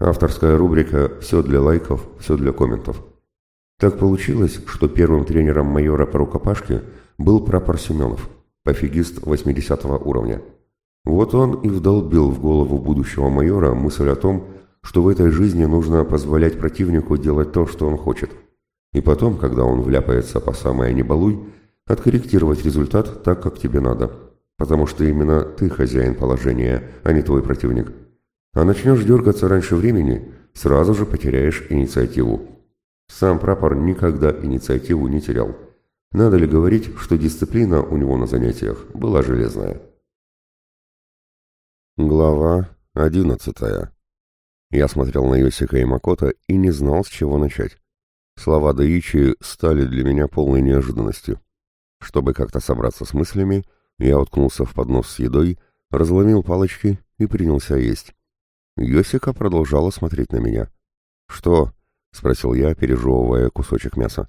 Авторская рубрика «Все для лайков, все для комментов». Так получилось, что первым тренером майора по рукопашке был прапор Семенов, пофигист 80 уровня. Вот он и вдолбил в голову будущего майора мысль о том, что в этой жизни нужно позволять противнику делать то, что он хочет. И потом, когда он вляпается по самое небалуй, откорректировать результат так, как тебе надо. Потому что именно ты хозяин положения, а не твой противник. А начнешь дергаться раньше времени, сразу же потеряешь инициативу. Сам прапор никогда инициативу не терял. Надо ли говорить, что дисциплина у него на занятиях была железная. Глава одиннадцатая. Я смотрел на Йосика и Макота и не знал, с чего начать. Слова Даичи стали для меня полной неожиданностью. Чтобы как-то собраться с мыслями, я уткнулся в поднос с едой, разломил палочки и принялся есть. Йосика продолжала смотреть на меня. «Что?» — спросил я, пережевывая кусочек мяса.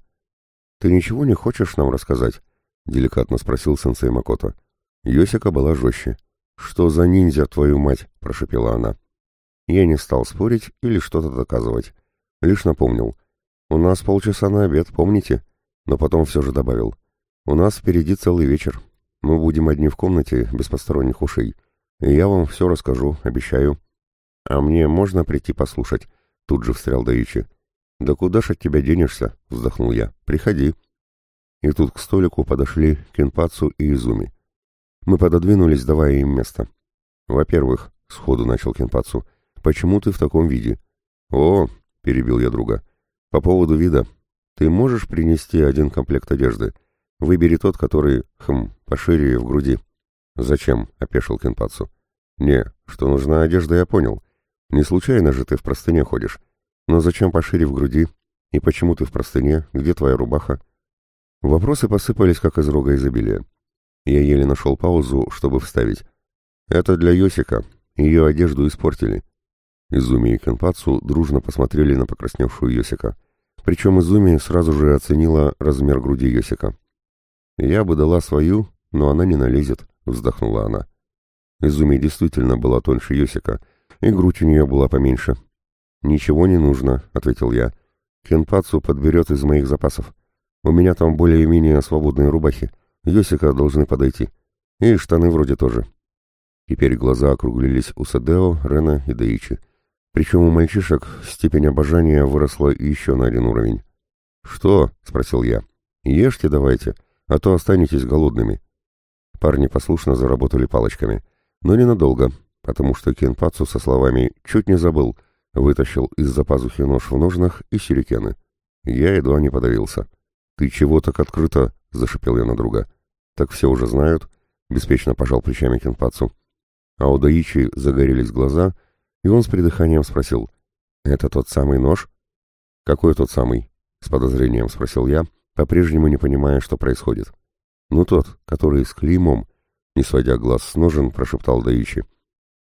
«Ты ничего не хочешь нам рассказать?» — деликатно спросил сенсей Макото. Йосика была жестче. «Что за ниндзя, твою мать?» — прошепела она. Я не стал спорить или что-то доказывать. Лишь напомнил. «У нас полчаса на обед, помните?» Но потом все же добавил. «У нас впереди целый вечер. Мы будем одни в комнате, без посторонних ушей. И я вам все расскажу, обещаю». «А мне можно прийти послушать?» Тут же встрял Даичи. «Да куда ж от тебя денешься?» — вздохнул я. «Приходи». И тут к столику подошли Кенпацу и Изуми. Мы пододвинулись, давая им место. «Во-первых», — сходу начал Кенпацу, — «Почему ты в таком виде?» «О!» — перебил я друга. «По поводу вида. Ты можешь принести один комплект одежды? Выбери тот, который, хм, пошире в груди». «Зачем?» — опешил Кенпацу. «Не, что нужна одежда, я понял. Не случайно же ты в простыне ходишь. Но зачем пошире в груди? И почему ты в простыне? Где твоя рубаха?» Вопросы посыпались, как из рога изобилия. Я еле нашел паузу, чтобы вставить. «Это для Йосика. Ее одежду испортили. Изуми и Кенпацу дружно посмотрели на покрасневшую Йосика. Причем Изуми сразу же оценила размер груди Йосика. «Я бы дала свою, но она не налезет», — вздохнула она. Изуми действительно была тоньше Йосика, и грудь у нее была поменьше. «Ничего не нужно», — ответил я. «Кенпацу подберет из моих запасов. У меня там более-менее свободные рубахи. Йосика должны подойти. И штаны вроде тоже». Теперь глаза округлились у Садео, Рена и Даичи. Причем у мальчишек степень обожания выросла еще на один уровень. «Что?» — спросил я. «Ешьте давайте, а то останетесь голодными». Парни послушно заработали палочками, но ненадолго, потому что Кенпацу со словами «чуть не забыл» вытащил из-за пазухи нож в ножнах и сюрикены. Я едва не подавился. «Ты чего так открыто?» — зашипел я на друга. «Так все уже знают», — беспечно пожал плечами Кенпацу. А у Даичи загорелись глаза — и он с придыханием спросил, «Это тот самый нож?» «Какой тот самый?» — с подозрением спросил я, по-прежнему не понимая, что происходит. «Ну тот, который с клеймом», — не сводя глаз с ножен, прошептал Даичи.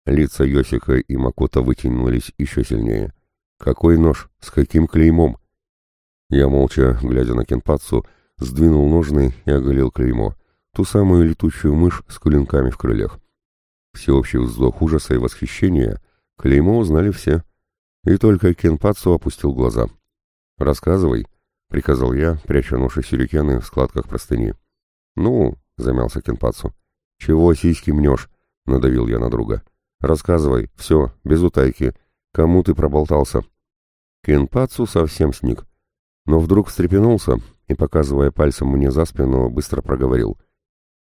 Лица Йосика и Макота вытянулись еще сильнее. «Какой нож? С каким клеймом?» Я молча, глядя на Кенпацу, сдвинул ножны и оголил клеймо, ту самую летучую мышь с клинками в крыльях. Всеобщий вздох ужаса и восхищения — Клеймо узнали все. И только Кенпацу опустил глаза. «Рассказывай», — приказал я, пряча нож и сюрикены в складках простыни. «Ну», — замялся Кенпацу. «Чего сиськи мнешь?» — надавил я на друга. «Рассказывай, все, без утайки. Кому ты проболтался?» Кенпацу совсем сник, но вдруг встрепенулся и, показывая пальцем мне за спину, быстро проговорил.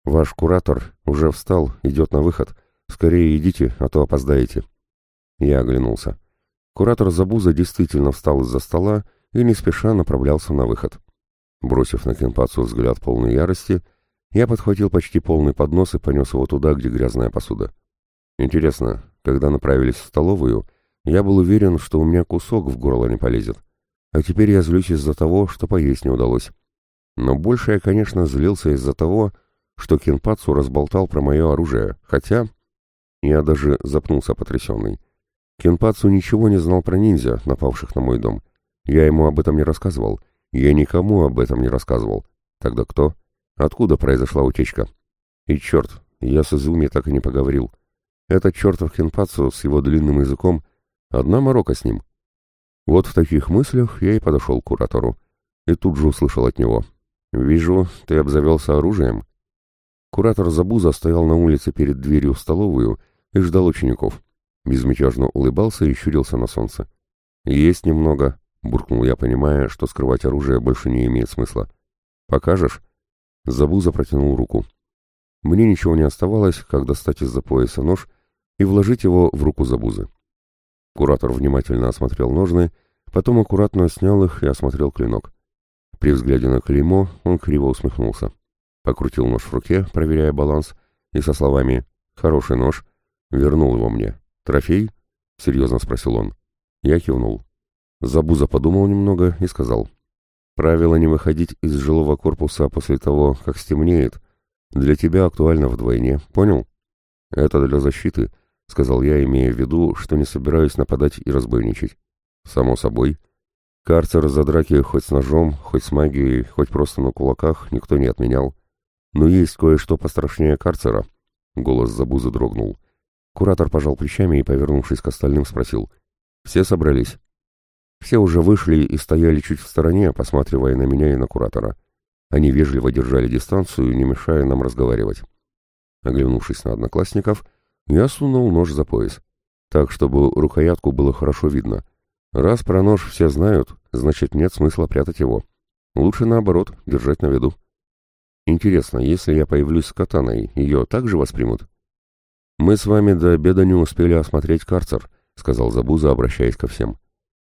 «Ваш куратор уже встал, идет на выход. Скорее идите, а то опоздаете». Я оглянулся. Куратор Забуза действительно встал из-за стола и не спеша направлялся на выход. Бросив на Кенпацу взгляд полной ярости, я подхватил почти полный поднос и понес его туда, где грязная посуда. Интересно, когда направились в столовую, я был уверен, что у меня кусок в горло не полезет. А теперь я злюсь из-за того, что поесть не удалось. Но больше я, конечно, злился из-за того, что Кенпацу разболтал про мое оружие, хотя... Я даже запнулся потрясенный. Кенпацу ничего не знал про ниндзя, напавших на мой дом. Я ему об этом не рассказывал. Я никому об этом не рассказывал. Тогда кто? Откуда произошла утечка? И черт, я с Изуми так и не поговорил. Этот чертов Кенпацу с его длинным языком Одна морока с ним. Вот в таких мыслях я и подошел к куратору. И тут же услышал от него. «Вижу, ты обзавелся оружием». Куратор Забуза стоял на улице перед дверью в столовую и ждал учеников. Безмятежно улыбался и щурился на солнце. «Есть немного», — буркнул я, понимая, что скрывать оружие больше не имеет смысла. «Покажешь?» Забуза протянул руку. Мне ничего не оставалось, как достать из-за пояса нож и вложить его в руку Забузы. Куратор внимательно осмотрел ножны, потом аккуратно снял их и осмотрел клинок. При взгляде на клеймо он криво усмехнулся. Покрутил нож в руке, проверяя баланс, и со словами «хороший нож» вернул его мне. «Трофей?» — серьезно спросил он. Я кивнул. Забуза подумал немного и сказал. «Правило не выходить из жилого корпуса после того, как стемнеет, для тебя актуально вдвойне, понял?» «Это для защиты», — сказал я, имея в виду, что не собираюсь нападать и разбойничать. «Само собой. Карцер за драки хоть с ножом, хоть с магией, хоть просто на кулаках никто не отменял. Но есть кое-что пострашнее карцера». Голос Забузы дрогнул. Куратор пожал плечами и, повернувшись к остальным, спросил. «Все собрались?» Все уже вышли и стояли чуть в стороне, посматривая на меня и на куратора. Они вежливо держали дистанцию, не мешая нам разговаривать. Оглянувшись на одноклассников, я сунул нож за пояс, так, чтобы рукоятку было хорошо видно. Раз про нож все знают, значит нет смысла прятать его. Лучше наоборот, держать на виду. Интересно, если я появлюсь с катаной, ее также воспримут? Мы с вами до обеда не успели осмотреть карцер, сказал Забуза, обращаясь ко всем.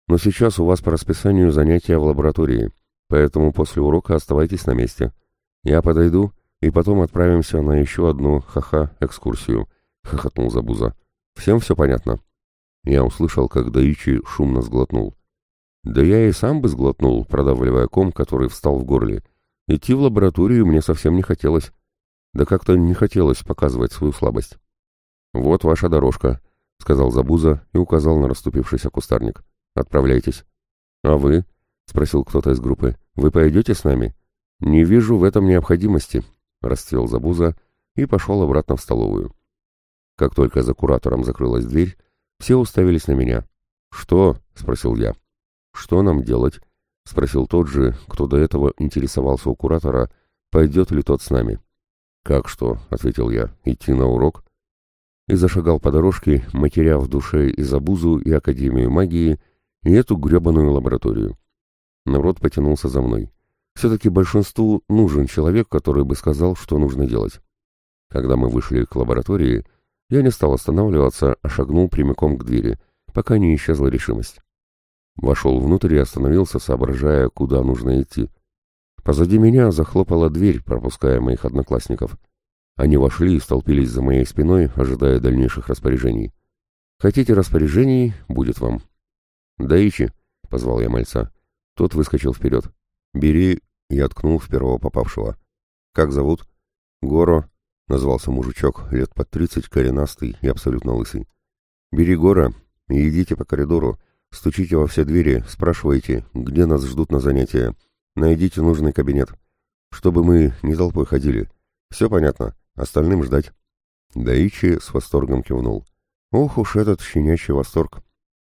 Но сейчас у вас по расписанию занятия в лаборатории, поэтому после урока оставайтесь на месте. Я подойду, и потом отправимся на еще одну ха-ха экскурсию. — хохотнул Забуза. «Всем все понятно?» Я услышал, как Даичи шумно сглотнул. Да я и сам бы сглотнул, продавливая ком, который встал в горле. Идти в лабораторию мне совсем не хотелось. Да как-то не хотелось показывать свою слабость. «Вот ваша дорожка», — сказал Забуза и указал на расступившийся кустарник. «Отправляйтесь». «А вы?» — спросил кто-то из группы. «Вы пойдете с нами?» «Не вижу в этом необходимости», — расцвел Забуза и пошел обратно в столовую. Как только за куратором закрылась дверь, все уставились на меня. «Что?» — спросил я. «Что нам делать?» — спросил тот же, кто до этого интересовался у куратора, пойдет ли тот с нами. «Как что?» — ответил я. «Идти на урок?» И зашагал по дорожке, матеря в душе и Забузу, и Академию магии, и эту гребаную лабораторию. Народ потянулся за мной. Все-таки большинству нужен человек, который бы сказал, что нужно делать. Когда мы вышли к лаборатории, я не стал останавливаться, а шагнул прямиком к двери, пока не исчезла решимость. Вошел внутрь и остановился, соображая, куда нужно идти. Позади меня захлопала дверь, пропуская моих одноклассников. Они вошли и столпились за моей спиной, ожидая дальнейших распоряжений. «Хотите распоряжений? Будет вам». «Даичи», — позвал я мальца. Тот выскочил вперед. «Бери», — я ткнул в первого попавшего. «Как зовут?» «Горо», Назвался мужичок, лет под тридцать, коренастый и абсолютно лысый. «Бери гора и идите по коридору, стучите во все двери, спрашивайте, где нас ждут на занятия. Найдите нужный кабинет, чтобы мы не толпой ходили. Все понятно, остальным ждать». Даичи с восторгом кивнул. «Ох уж этот щенячий восторг!»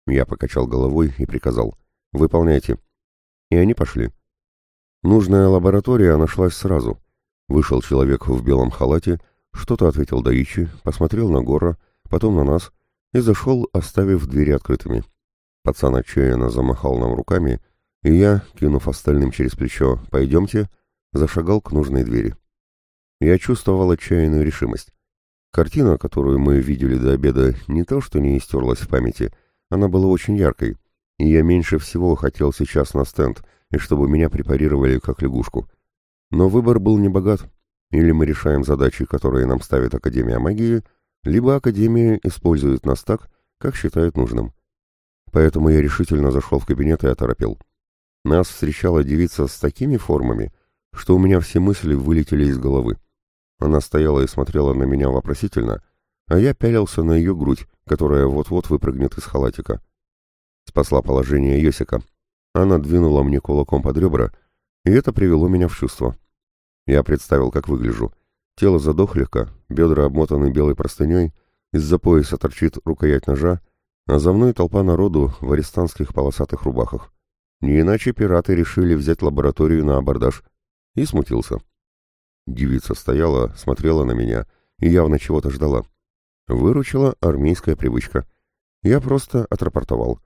Я покачал головой и приказал. «Выполняйте». И они пошли. Нужная лаборатория нашлась сразу. Вышел человек в белом халате, что-то ответил Даичи, посмотрел на Гора, потом на нас и зашел, оставив двери открытыми. Пацан отчаянно замахал нам руками, и я, кинув остальным через плечо «пойдемте», зашагал к нужной двери. Я чувствовал отчаянную решимость. Картина, которую мы видели до обеда, не то что не истерлась в памяти, она была очень яркой, и я меньше всего хотел сейчас на стенд, и чтобы меня препарировали как лягушку. Но выбор был небогат. Или мы решаем задачи, которые нам ставит Академия магии, либо Академия использует нас так, как считает нужным. Поэтому я решительно зашел в кабинет и оторопел. Нас встречала девица с такими формами, что у меня все мысли вылетели из головы. Она стояла и смотрела на меня вопросительно, а я пялился на ее грудь, которая вот-вот выпрыгнет из халатика. Спасла положение Йосика. Она двинула мне кулаком под ребра, и это привело меня в чувство. Я представил, как выгляжу. Тело задохлика, бедра обмотаны белой простыней, из-за пояса торчит рукоять ножа, а за мной толпа народу в арестанских полосатых рубахах. Не иначе пираты решили взять лабораторию на абордаж. И смутился. Девица стояла, смотрела на меня и явно чего-то ждала. Выручила армейская привычка. Я просто отрапортовал.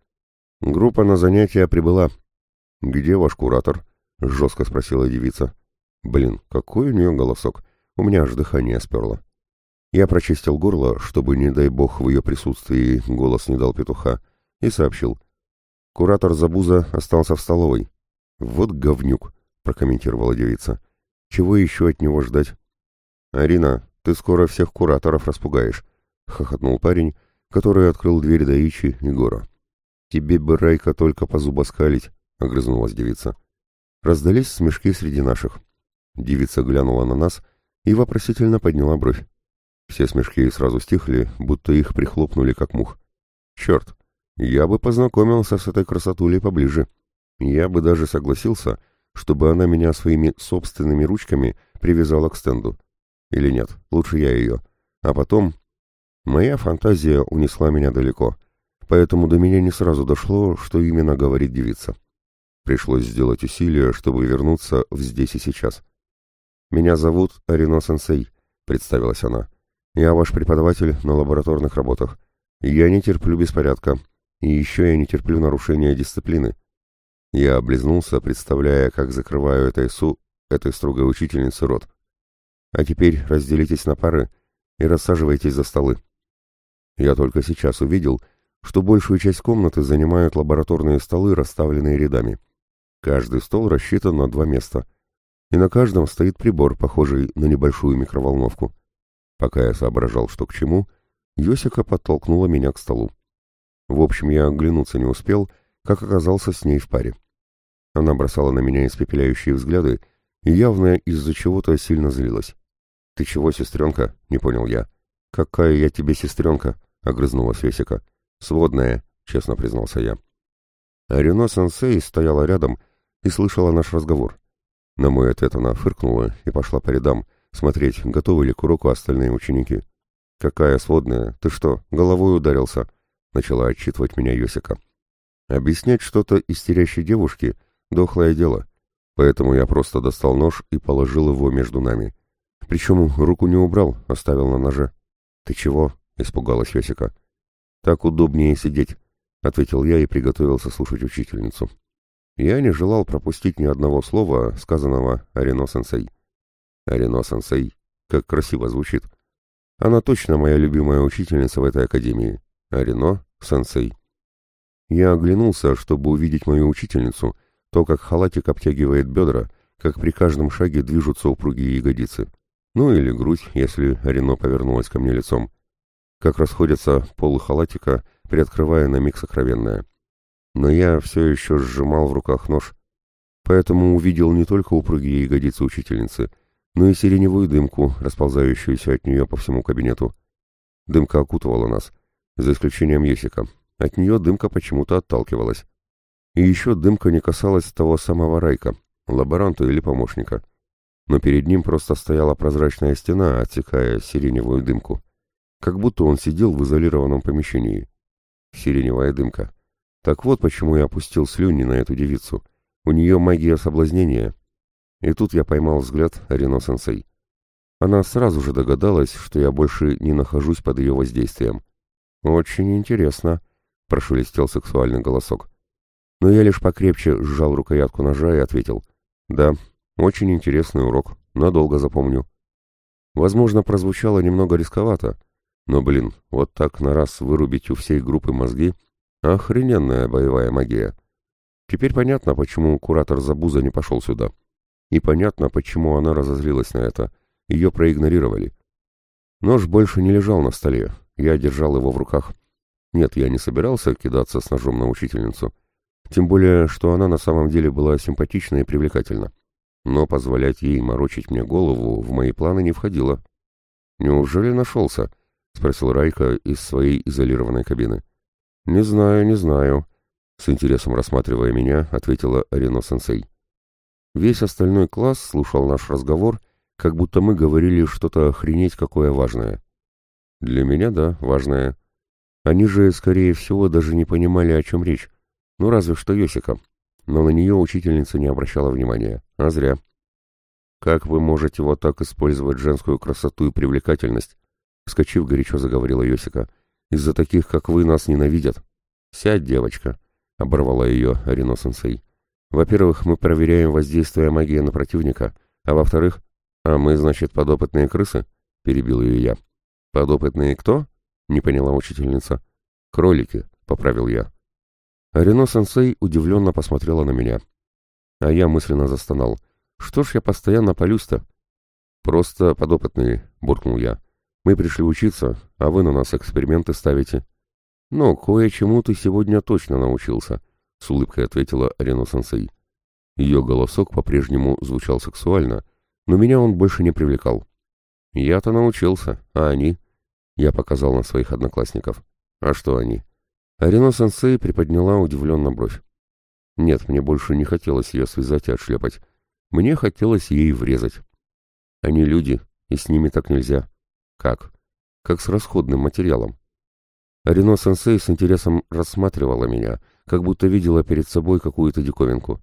Группа на занятия прибыла. «Где ваш куратор?» — жестко спросила девица. «Блин, какой у нее голосок! У меня аж дыхание сперло». Я прочистил горло, чтобы, не дай бог, в ее присутствии голос не дал петуха, и сообщил. Куратор Забуза остался в столовой. «Вот говнюк», — прокомментировала девица. «Чего еще от него ждать?» «Арина, ты скоро всех кураторов распугаешь», — хохотнул парень, который открыл дверь до Ичи и Гора. «Тебе бы, Райка, только по зубоскалить», — огрызнулась девица. Раздались смешки среди наших. Девица глянула на нас и вопросительно подняла бровь. Все смешки сразу стихли, будто их прихлопнули как мух. Черт, я бы познакомился с этой красотулей поближе. Я бы даже согласился, чтобы она меня своими собственными ручками привязала к стенду. Или нет, лучше я ее. А потом... Моя фантазия унесла меня далеко, поэтому до меня не сразу дошло, что именно говорит девица. Пришлось сделать усилие, чтобы вернуться в здесь и сейчас. «Меня зовут Арино Сенсей», — представилась она. Я ваш преподаватель на лабораторных работах. Я не терплю беспорядка. И еще я не терплю нарушения дисциплины. Я облизнулся, представляя, как закрываю этой су, этой строгой учительнице рот. А теперь разделитесь на пары и рассаживайтесь за столы. Я только сейчас увидел, что большую часть комнаты занимают лабораторные столы, расставленные рядами. Каждый стол рассчитан на два места, и на каждом стоит прибор, похожий на небольшую микроволновку. Пока я соображал, что к чему, Йосика подтолкнула меня к столу. В общем, я оглянуться не успел, как оказался с ней в паре. Она бросала на меня испепеляющие взгляды и явно из-за чего-то сильно злилась. «Ты чего, сестренка?» — не понял я. «Какая я тебе сестренка?» — огрызнулась Йосика. «Сводная», — честно признался я. Арино Сенсей стояла рядом и слышала наш разговор. На мой ответ она фыркнула и пошла по рядам, смотреть, готовы ли к уроку остальные ученики. «Какая сводная? Ты что, головой ударился?» — начала отчитывать меня Йосика. Объяснять что-то истерящей девушке — дохлое дело, поэтому я просто достал нож и положил его между нами. Причем руку не убрал, оставил на ноже. «Ты чего?» — испугалась Йосика. «Так удобнее сидеть», — ответил я и приготовился слушать учительницу. Я не желал пропустить ни одного слова, сказанного Арино-сенсей. Арино-сенсей. Как красиво звучит. Она точно моя любимая учительница в этой академии. Арино-сенсей. Я оглянулся, чтобы увидеть мою учительницу, то, как халатик обтягивает бедра, как при каждом шаге движутся упругие ягодицы. Ну или грудь, если Арино повернулась ко мне лицом. Как расходятся полы халатика, приоткрывая на миг сокровенное. Но я все еще сжимал в руках нож, поэтому увидел не только упругие ягодицы учительницы, но и сиреневую дымку, расползающуюся от нее по всему кабинету. Дымка окутывала нас, за исключением Есика. От нее дымка почему-то отталкивалась. И еще дымка не касалась того самого Райка, лаборанта или помощника. Но перед ним просто стояла прозрачная стена, отсекая сиреневую дымку. Как будто он сидел в изолированном помещении. Сиреневая дымка. Так вот почему я опустил слюни на эту девицу. У нее магия соблазнения, и тут я поймал взгляд Арино-сенсей. Она сразу же догадалась, что я больше не нахожусь под ее воздействием. «Очень интересно», — прошелестел сексуальный голосок. Но я лишь покрепче сжал рукоятку ножа и ответил. «Да, очень интересный урок, надолго запомню». Возможно, прозвучало немного рисковато, но, блин, вот так на раз вырубить у всей группы мозги — охрененная боевая магия. Теперь понятно, почему куратор Забуза не пошел сюда. И понятно, почему она разозлилась на это. Ее проигнорировали. Нож больше не лежал на столе. Я держал его в руках. Нет, я не собирался кидаться с ножом на учительницу. Тем более, что она на самом деле была симпатична и привлекательна. Но позволять ей морочить мне голову в мои планы не входило. «Неужели нашелся?» — спросил Райка из своей изолированной кабины. «Не знаю, не знаю», — с интересом рассматривая меня, ответила Арино-сенсей. Весь остальной класс слушал наш разговор, как будто мы говорили что-то охренеть какое важное. Для меня, да, важное. Они же, скорее всего, даже не понимали, о чем речь. Ну, разве что Йосика. Но на нее учительница не обращала внимания. А зря. «Как вы можете вот так использовать женскую красоту и привлекательность?» Вскочив, горячо заговорила Йосика. «Из-за таких, как вы, нас ненавидят». «Сядь, девочка», — оборвала ее Арино-сенсей. «Во-первых, мы проверяем воздействие магии на противника, а во-вторых, а мы, значит, подопытные крысы?» — перебил ее я. «Подопытные кто?» — не поняла учительница. «Кролики», — поправил я. Арино-сенсей удивленно посмотрела на меня. А я мысленно застонал. «Что ж я постоянно полюсь-то?» «Просто подопытные», — буркнул я. «Мы пришли учиться, а вы на нас эксперименты ставите». «Ну, кое-чему ты сегодня точно научился», — с улыбкой ответила Арино-сенсей. Ее голосок по-прежнему звучал сексуально, но меня он больше не привлекал. «Я-то научился, а они?» Я показал на своих одноклассников. «А что они?» Арино-сенсей приподняла удивленно бровь. Нет, мне больше не хотелось ее связать и отшлепать. Мне хотелось ей врезать. Они люди, и с ними так нельзя. Как? Как с расходным материалом. Арино-сенсей с интересом рассматривала меня, как будто видела перед собой какую-то диковинку.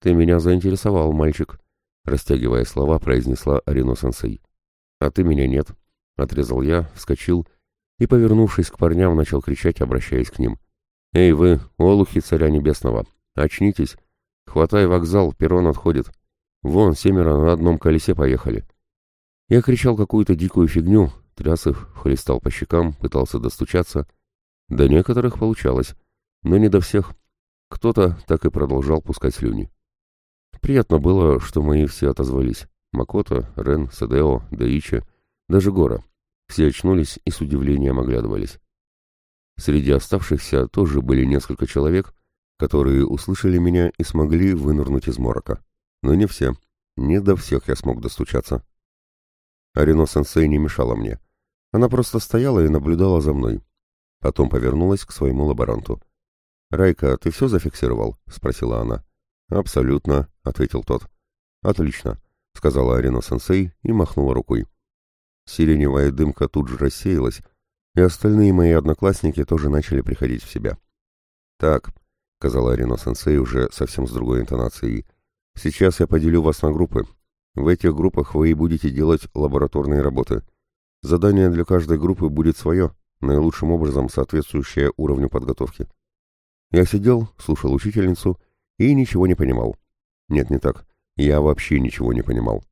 «Ты меня заинтересовал, мальчик», — растягивая слова, произнесла Арино-сенсей. «А ты меня нет», — отрезал я, вскочил и, повернувшись к парням, начал кричать, обращаясь к ним. «Эй вы, олухи царя небесного, очнитесь! Хватай вокзал, перрон отходит. Вон, семеро на одном колесе поехали». Я кричал какую-то дикую фигню, тряс их, хлестал по щекам, пытался достучаться. До некоторых получалось, но не до всех. Кто-то так и продолжал пускать слюни. Приятно было, что мои все отозвались. Макото, Рен, Садео, Даичи, даже Гора. Все очнулись и с удивлением оглядывались. Среди оставшихся тоже были несколько человек, которые услышали меня и смогли вынырнуть из морока. Но не все. Не до всех я смог достучаться. Арино-сенсей не мешала мне. Она просто стояла и наблюдала за мной. Потом повернулась к своему лаборанту. «Райка, ты все зафиксировал?» — спросила она. «Абсолютно», — ответил тот. «Отлично», — сказала Арино-сенсей и махнула рукой. Сиреневая дымка тут же рассеялась, и остальные мои одноклассники тоже начали приходить в себя. «Так», — сказала Арино-сенсей уже совсем с другой интонацией, — «сейчас я поделю вас на группы. В этих группах вы и будете делать лабораторные работы. Задание для каждой группы будет свое, наилучшим образом соответствующее уровню подготовки». Я сидел, слушал учительницу и ничего не понимал. Нет, не так. Я вообще ничего не понимал.